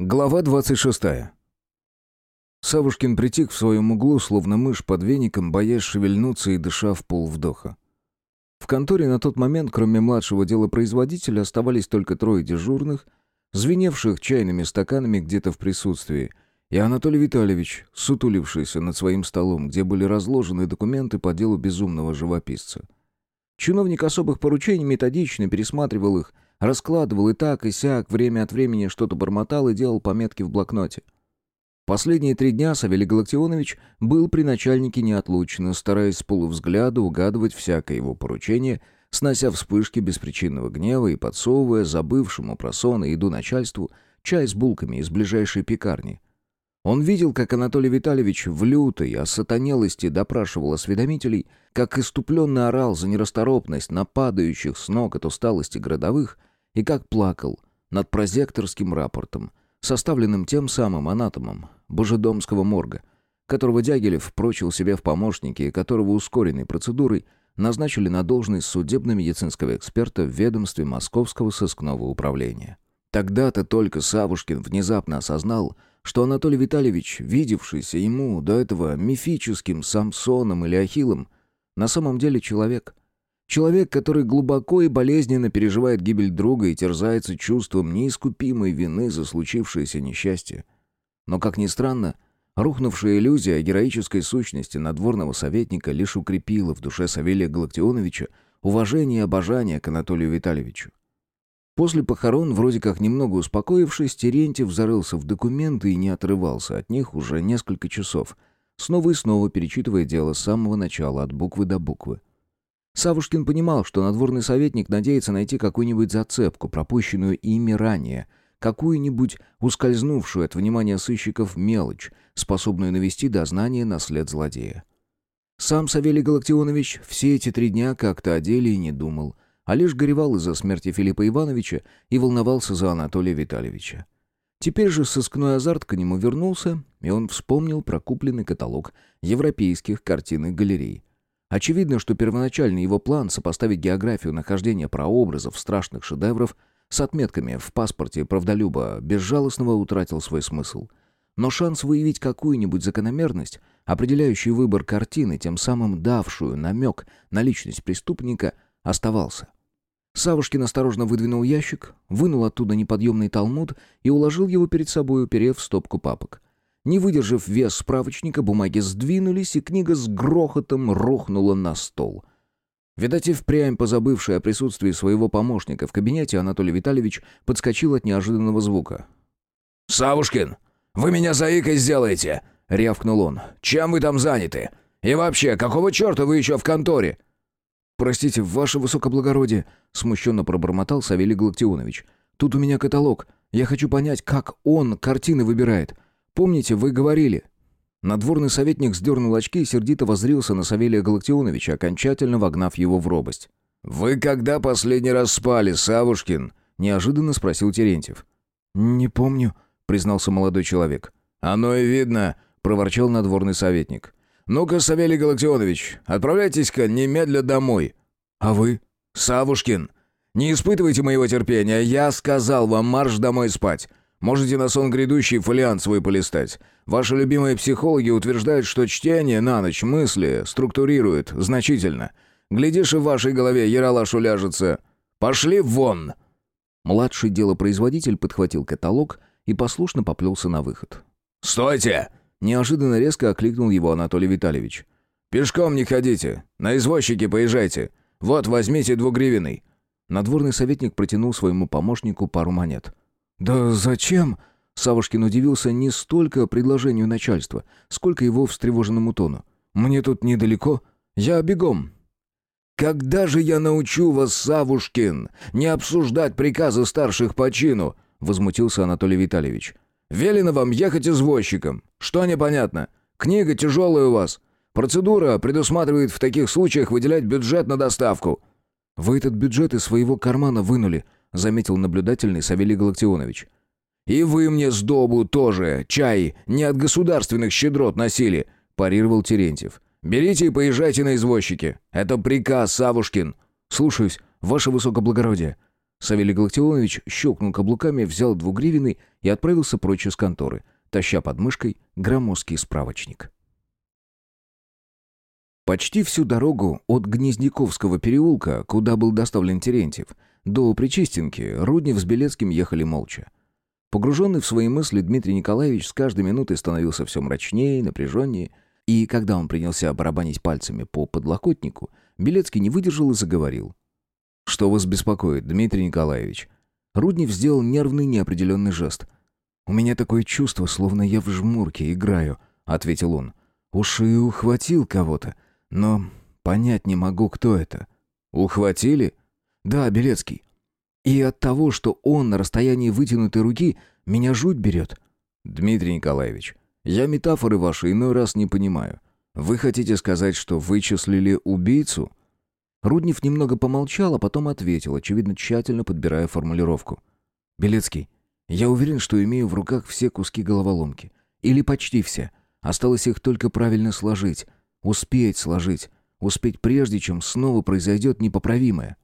Глава 26. Савушкин притих в своем углу, словно мышь под веником, боясь шевельнуться и дыша в полвдоха. В конторе на тот момент, кроме младшего делопроизводителя, оставались только трое дежурных, звеневших чайными стаканами где-то в присутствии, и Анатолий Витальевич, сутулившийся над своим столом, где были разложены документы по делу безумного живописца. Чиновник особых поручений методично пересматривал их, Раскладывал и так, и сяк, время от времени что-то бормотал и делал пометки в блокноте. Последние три дня Савелий Галактионович был при начальнике неотлучно, стараясь с полувзгляда угадывать всякое его поручение, снося вспышки беспричинного гнева и подсовывая забывшему про сон и еду начальству чай с булками из ближайшей пекарни. Он видел, как Анатолий Витальевич в лютой осатанелости допрашивал осведомителей, как иступленно орал за нерасторопность нападающих с ног от усталости городовых, и как плакал над прозекторским рапортом, составленным тем самым анатомом Божедомского морга, которого Дягилев прочил себе в помощники и которого ускоренной процедурой назначили на должность судебно-медицинского эксперта в ведомстве Московского сыскного управления. Тогда-то только Савушкин внезапно осознал, что Анатолий Витальевич, видевшийся ему до этого мифическим Самсоном или Ахиллом, на самом деле человек, Человек, который глубоко и болезненно переживает гибель друга и терзается чувством неискупимой вины за случившееся несчастье. Но, как ни странно, рухнувшая иллюзия о героической сущности надворного советника лишь укрепила в душе Савелия Галактионовича уважение и обожание к Анатолию Витальевичу. После похорон, вроде как немного успокоившись, Терентьев зарылся в документы и не отрывался от них уже несколько часов, снова и снова перечитывая дело с самого начала, от буквы до буквы. Савушкин понимал, что надворный советник надеется найти какую-нибудь зацепку, пропущенную ими ранее, какую-нибудь ускользнувшую от внимания сыщиков мелочь, способную навести дознание на след злодея. Сам Савелий Галактионович все эти три дня как-то о деле и не думал, а лишь горевал из-за смерти Филиппа Ивановича и волновался за Анатолия Витальевича. Теперь же сыскной азарт к нему вернулся, и он вспомнил про купленный каталог европейских картинных галерей. Очевидно, что первоначальный его план сопоставить географию нахождения прообразов страшных шедевров с отметками в паспорте правдолюба безжалостного утратил свой смысл. Но шанс выявить какую-нибудь закономерность, определяющую выбор картины, тем самым давшую намек на личность преступника, оставался. Савушкин осторожно выдвинул ящик, вынул оттуда неподъемный талмуд и уложил его перед собой, уперев стопку папок. Не выдержав вес справочника, бумаги сдвинулись, и книга с грохотом рухнула на стол. Видать, и впрямь позабывший о присутствии своего помощника в кабинете, Анатолий Витальевич подскочил от неожиданного звука. «Савушкин, вы меня заикой сделаете!» — рявкнул он. «Чем вы там заняты? И вообще, какого черта вы еще в конторе?» «Простите, ваше высокоблагородие», — смущенно пробормотал Савелий Галактионович. «Тут у меня каталог. Я хочу понять, как он картины выбирает. Помните, вы говорили...» Надворный советник сдернул очки и сердито воззрился на Савелия Галактионовича, окончательно вогнав его в робость. «Вы когда последний раз спали, Савушкин?» — неожиданно спросил Терентьев. «Не помню», — признался молодой человек. «Оно и видно», — проворчал надворный советник. «Ну-ка, Савелий Галактионович, отправляйтесь-ка немедля домой». «А вы?» «Савушкин, не испытывайте моего терпения, я сказал вам марш домой спать. Можете на сон грядущий фолиант свой полистать. Ваши любимые психологи утверждают, что чтение на ночь мысли структурирует значительно. Глядишь, и в вашей голове яролаж уляжется. Пошли вон!» Младший делопроизводитель подхватил каталог и послушно поплелся на выход. «Стойте!» Неожиданно резко окликнул его Анатолий Витальевич. «Пешком не ходите. На извозчике поезжайте. Вот, возьмите двугривенный». Надворный советник протянул своему помощнику пару монет. «Да зачем?» Савушкин удивился не столько предложению начальства, сколько его встревоженному тону. «Мне тут недалеко. Я бегом». «Когда же я научу вас, Савушкин, не обсуждать приказы старших по чину?» — возмутился Анатолий Витальевич. «Велено вам ехать извозчиком. Что непонятно? Книга тяжелая у вас. Процедура предусматривает в таких случаях выделять бюджет на доставку». «Вы этот бюджет из своего кармана вынули», — заметил наблюдательный Савелий Галактионович. «И вы мне сдобу тоже, чай, не от государственных щедрот носили», — парировал Терентьев. «Берите и поезжайте на извозчике. Это приказ, Савушкин». «Слушаюсь, ваше высокоблагородие». Савелий Галактионович щелкнул каблуками, взял двугривенный и отправился прочь из конторы, таща под мышкой громоздкий справочник. Почти всю дорогу от Гнездяковского переулка, куда был доставлен Терентьев, до Причистенки Руднев с Белецким ехали молча. Погруженный в свои мысли, Дмитрий Николаевич с каждой минутой становился все мрачнее, напряженнее, и когда он принялся барабанить пальцами по подлокотнику, Белецкий не выдержал и заговорил. «Что вас беспокоит, Дмитрий Николаевич?» Руднев сделал нервный неопределенный жест. «У меня такое чувство, словно я в жмурке играю», — ответил он. «Уж и ухватил кого-то, но понять не могу, кто это». «Ухватили?» «Да, Белецкий. И от того, что он на расстоянии вытянутой руки, меня жуть берет». «Дмитрий Николаевич, я метафоры ваши иной раз не понимаю. Вы хотите сказать, что вычислили убийцу?» Руднев немного помолчал, а потом ответил, очевидно, тщательно подбирая формулировку. «Белецкий, я уверен, что имею в руках все куски головоломки. Или почти все. Осталось их только правильно сложить. Успеть сложить. Успеть прежде, чем снова произойдет непоправимое».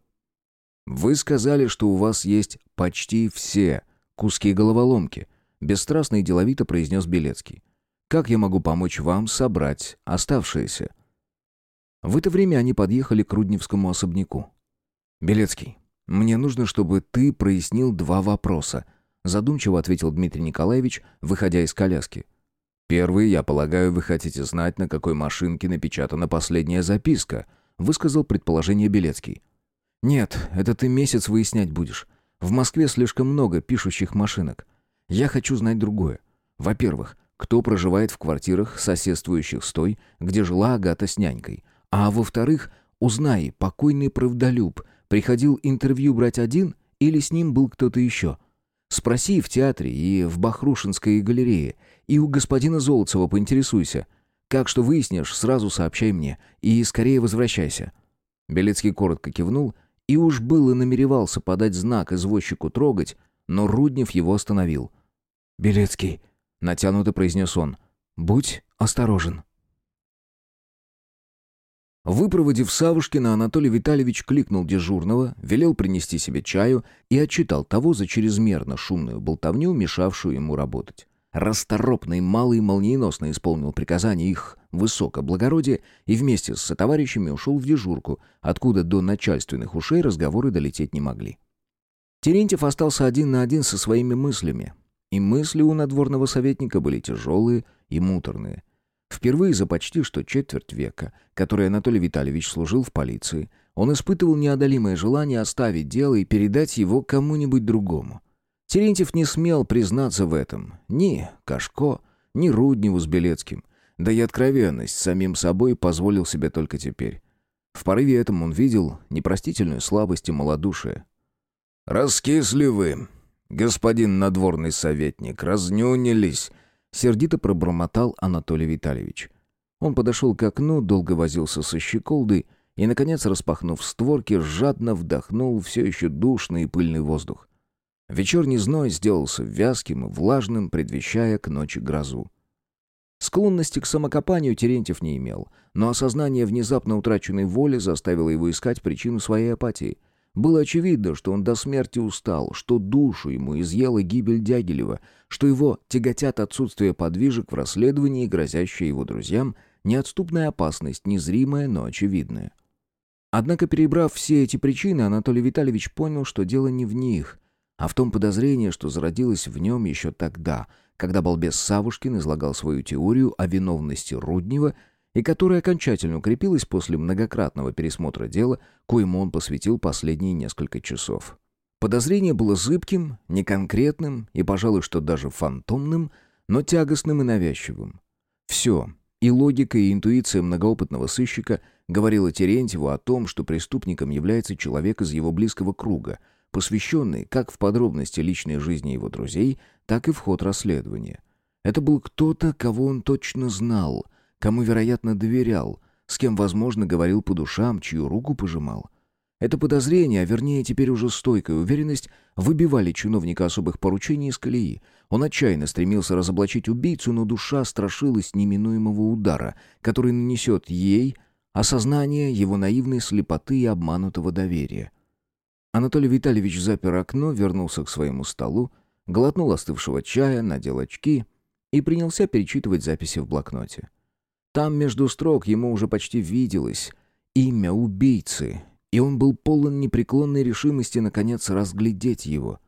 «Вы сказали, что у вас есть почти все куски головоломки», бесстрастно и деловито произнес Белецкий. «Как я могу помочь вам собрать оставшиеся?» В это время они подъехали к Рудневскому особняку. «Белецкий, мне нужно, чтобы ты прояснил два вопроса», задумчиво ответил Дмитрий Николаевич, выходя из коляски. «Первый, я полагаю, вы хотите знать, на какой машинке напечатана последняя записка», высказал предположение Белецкий. «Нет, это ты месяц выяснять будешь. В Москве слишком много пишущих машинок. Я хочу знать другое. Во-первых, кто проживает в квартирах, соседствующих с той, где жила Агата с нянькой. А во-вторых, узнай, покойный правдолюб приходил интервью брать один или с ним был кто-то еще. Спроси в театре и в Бахрушинской галерее, и у господина Золотцева поинтересуйся. Как что выяснишь, сразу сообщай мне, и скорее возвращайся». Белецкий коротко кивнул и уж было намеревался подать знак извозчику трогать, но Руднев его остановил. «Белецкий», — натянуто произнес он, — «будь осторожен». Выпроводив Савушкина, Анатолий Витальевич кликнул дежурного, велел принести себе чаю и отчитал того за чрезмерно шумную болтовню, мешавшую ему работать. Расторопный, малый молниеносно исполнил приказание их высокоблагородия и вместе с сотоварищами ушел в дежурку, откуда до начальственных ушей разговоры долететь не могли. Терентьев остался один на один со своими мыслями. И мысли у надворного советника были тяжелые и муторные. Впервые за почти что четверть века, который Анатолий Витальевич служил в полиции, он испытывал неодолимое желание оставить дело и передать его кому-нибудь другому. Терентьев не смел признаться в этом ни Кашко, ни Рудневу с Белецким. Да и откровенность самим собой позволил себе только теперь. В порыве этом он видел непростительную слабость и малодушие. «Раскисли вы, господин надворный советник, разнюнились», — сердито пробормотал Анатолий Витальевич. Он подошел к окну, долго возился со щеколдой и, наконец, распахнув створки, жадно вдохнул все еще душный и пыльный воздух. Вечерний зной сделался вязким и влажным, предвещая к ночи грозу. Склонности к самокопанию Терентьев не имел, но осознание внезапно утраченной воли заставило его искать причину своей апатии. Было очевидно, что он до смерти устал, что душу ему изъела гибель Дягилева, что его тяготят отсутствие подвижек в расследовании, грозящая его друзьям, неотступная опасность, незримая, но очевидная. Однако, перебрав все эти причины, Анатолий Витальевич понял, что дело не в них, а в том подозрении, что зародилось в нем еще тогда, когда балбес Савушкин излагал свою теорию о виновности Руднева и которая окончательно укрепилась после многократного пересмотра дела, коему он посвятил последние несколько часов. Подозрение было зыбким, неконкретным и, пожалуй, что даже фантомным, но тягостным и навязчивым. Все, и логика, и интуиция многоопытного сыщика говорила Терентьеву о том, что преступником является человек из его близкого круга – посвященный как в подробности личной жизни его друзей, так и в ход расследования. Это был кто-то, кого он точно знал, кому, вероятно, доверял, с кем, возможно, говорил по душам, чью руку пожимал. Это подозрение, а вернее теперь уже стойкая уверенность, выбивали чиновника особых поручений из колеи. Он отчаянно стремился разоблачить убийцу, но душа страшилась неминуемого удара, который нанесет ей осознание его наивной слепоты и обманутого доверия. Анатолий Витальевич запер окно, вернулся к своему столу, глотнул остывшего чая, надел очки и принялся перечитывать записи в блокноте. Там между строк ему уже почти виделось имя убийцы, и он был полон непреклонной решимости наконец разглядеть его.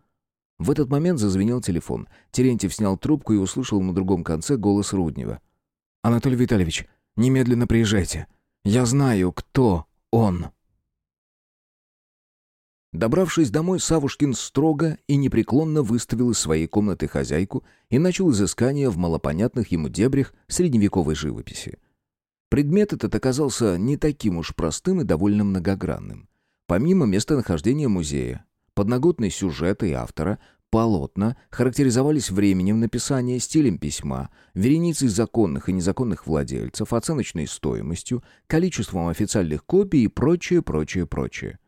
В этот момент зазвенел телефон. Терентьев снял трубку и услышал на другом конце голос Руднева. «Анатолий Витальевич, немедленно приезжайте. Я знаю, кто он». Добравшись домой, Савушкин строго и непреклонно выставил из своей комнаты хозяйку и начал изыскание в малопонятных ему дебрях средневековой живописи. Предмет этот оказался не таким уж простым и довольно многогранным. Помимо местонахождения музея, подноготный сюжета и автора, полотна характеризовались временем написания, стилем письма, вереницей законных и незаконных владельцев, оценочной стоимостью, количеством официальных копий и прочее, прочее, прочее.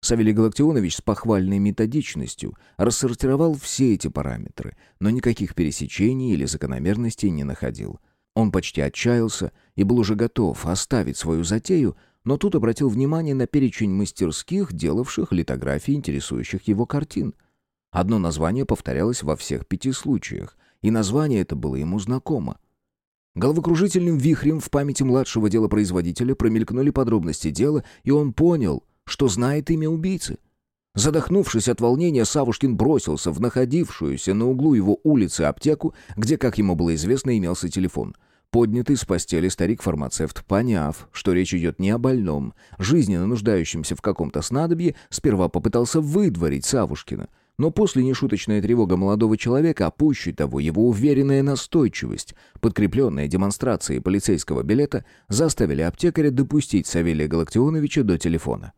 Савелий Галактионович с похвальной методичностью рассортировал все эти параметры, но никаких пересечений или закономерностей не находил. Он почти отчаялся и был уже готов оставить свою затею, но тут обратил внимание на перечень мастерских, делавших литографии интересующих его картин. Одно название повторялось во всех пяти случаях, и название это было ему знакомо. Головокружительным вихрем в памяти младшего делопроизводителя промелькнули подробности дела, и он понял, что знает имя убийцы. Задохнувшись от волнения, Савушкин бросился в находившуюся на углу его улицы аптеку, где, как ему было известно, имелся телефон. Поднятый с постели старик-фармацевт, поняв, что речь идет не о больном, жизненно нуждающемся в каком-то снадобье, сперва попытался выдворить Савушкина. Но после нешуточная тревога молодого человека, а пуще того его уверенная настойчивость, подкрепленная демонстрацией полицейского билета, заставили аптекаря допустить Савелия Галактионовича до телефона.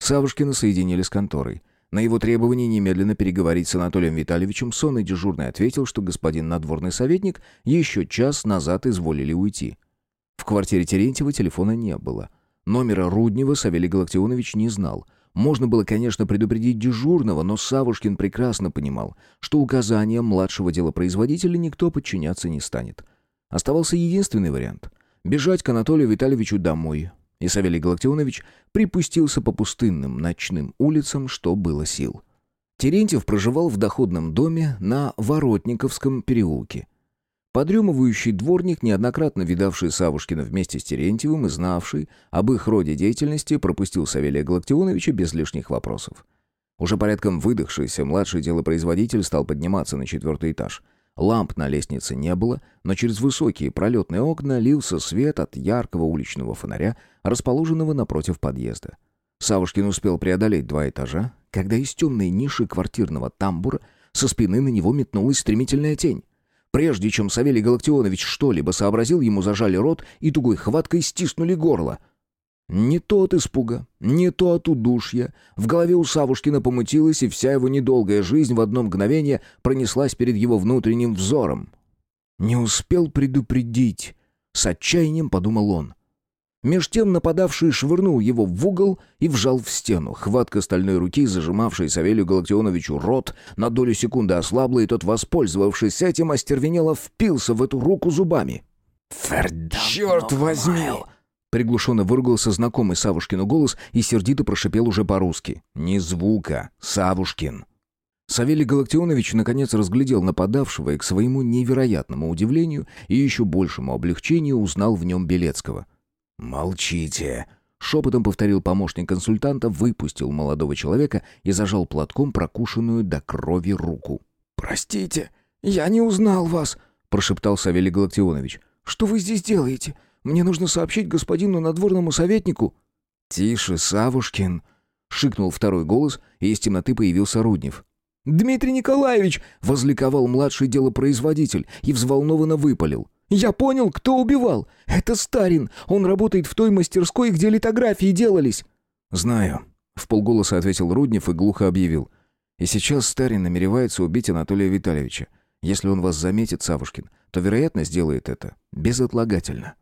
Савушкина соединили с конторой. На его требование немедленно переговорить с Анатолием Витальевичем сонный дежурный ответил, что господин надворный советник еще час назад изволили уйти. В квартире Терентьева телефона не было. Номера Руднева Савелий Галактионович не знал. Можно было, конечно, предупредить дежурного, но Савушкин прекрасно понимал, что указаниям младшего делопроизводителя никто подчиняться не станет. Оставался единственный вариант — бежать к Анатолию Витальевичу домой, и Савелий Галактионович припустился по пустынным ночным улицам, что было сил. Терентьев проживал в доходном доме на Воротниковском переулке. Подрюмывающий дворник, неоднократно видавший Савушкина вместе с Терентьевым и знавший об их роде деятельности, пропустил Савелия Галактионовича без лишних вопросов. Уже порядком выдохшийся младший делопроизводитель стал подниматься на четвертый этаж – Ламп на лестнице не было, но через высокие пролетные окна лился свет от яркого уличного фонаря, расположенного напротив подъезда. Савушкин успел преодолеть два этажа, когда из темной ниши квартирного тамбура со спины на него метнулась стремительная тень. Прежде чем Савелий Галактионович что-либо сообразил, ему зажали рот и тугой хваткой стиснули горло — не то от испуга, не то от удушья. В голове у Савушкина помутилась, и вся его недолгая жизнь в одно мгновение пронеслась перед его внутренним взором. «Не успел предупредить», — с отчаянием подумал он. Меж тем нападавший швырнул его в угол и вжал в стену. Хватка стальной руки, зажимавшей Савелию Галактионовичу рот, на долю секунды ослабла, и тот, воспользовавшись этим, остервенело впился в эту руку зубами. «Черт возьми!» Приглушенно выругался знакомый Савушкину голос и сердито прошипел уже по-русски. «Ни звука, Савушкин!» Савелий Галактионович наконец разглядел нападавшего и к своему невероятному удивлению и еще большему облегчению узнал в нем Белецкого. «Молчите!» Шепотом повторил помощник консультанта, выпустил молодого человека и зажал платком прокушенную до крови руку. «Простите, я не узнал вас», — прошептал Савелий Галактионович. «Что вы здесь делаете? Мне нужно сообщить господину надворному советнику». «Тише, Савушкин!» — шикнул второй голос, и из темноты появился Руднев. «Дмитрий Николаевич!» — возликовал младший делопроизводитель и взволнованно выпалил. «Я понял, кто убивал. Это Старин. Он работает в той мастерской, где литографии делались». «Знаю», — в полголоса ответил Руднев и глухо объявил. «И сейчас Старин намеревается убить Анатолия Витальевича. Если он вас заметит, Савушкин, то, вероятно, сделает это безотлагательно».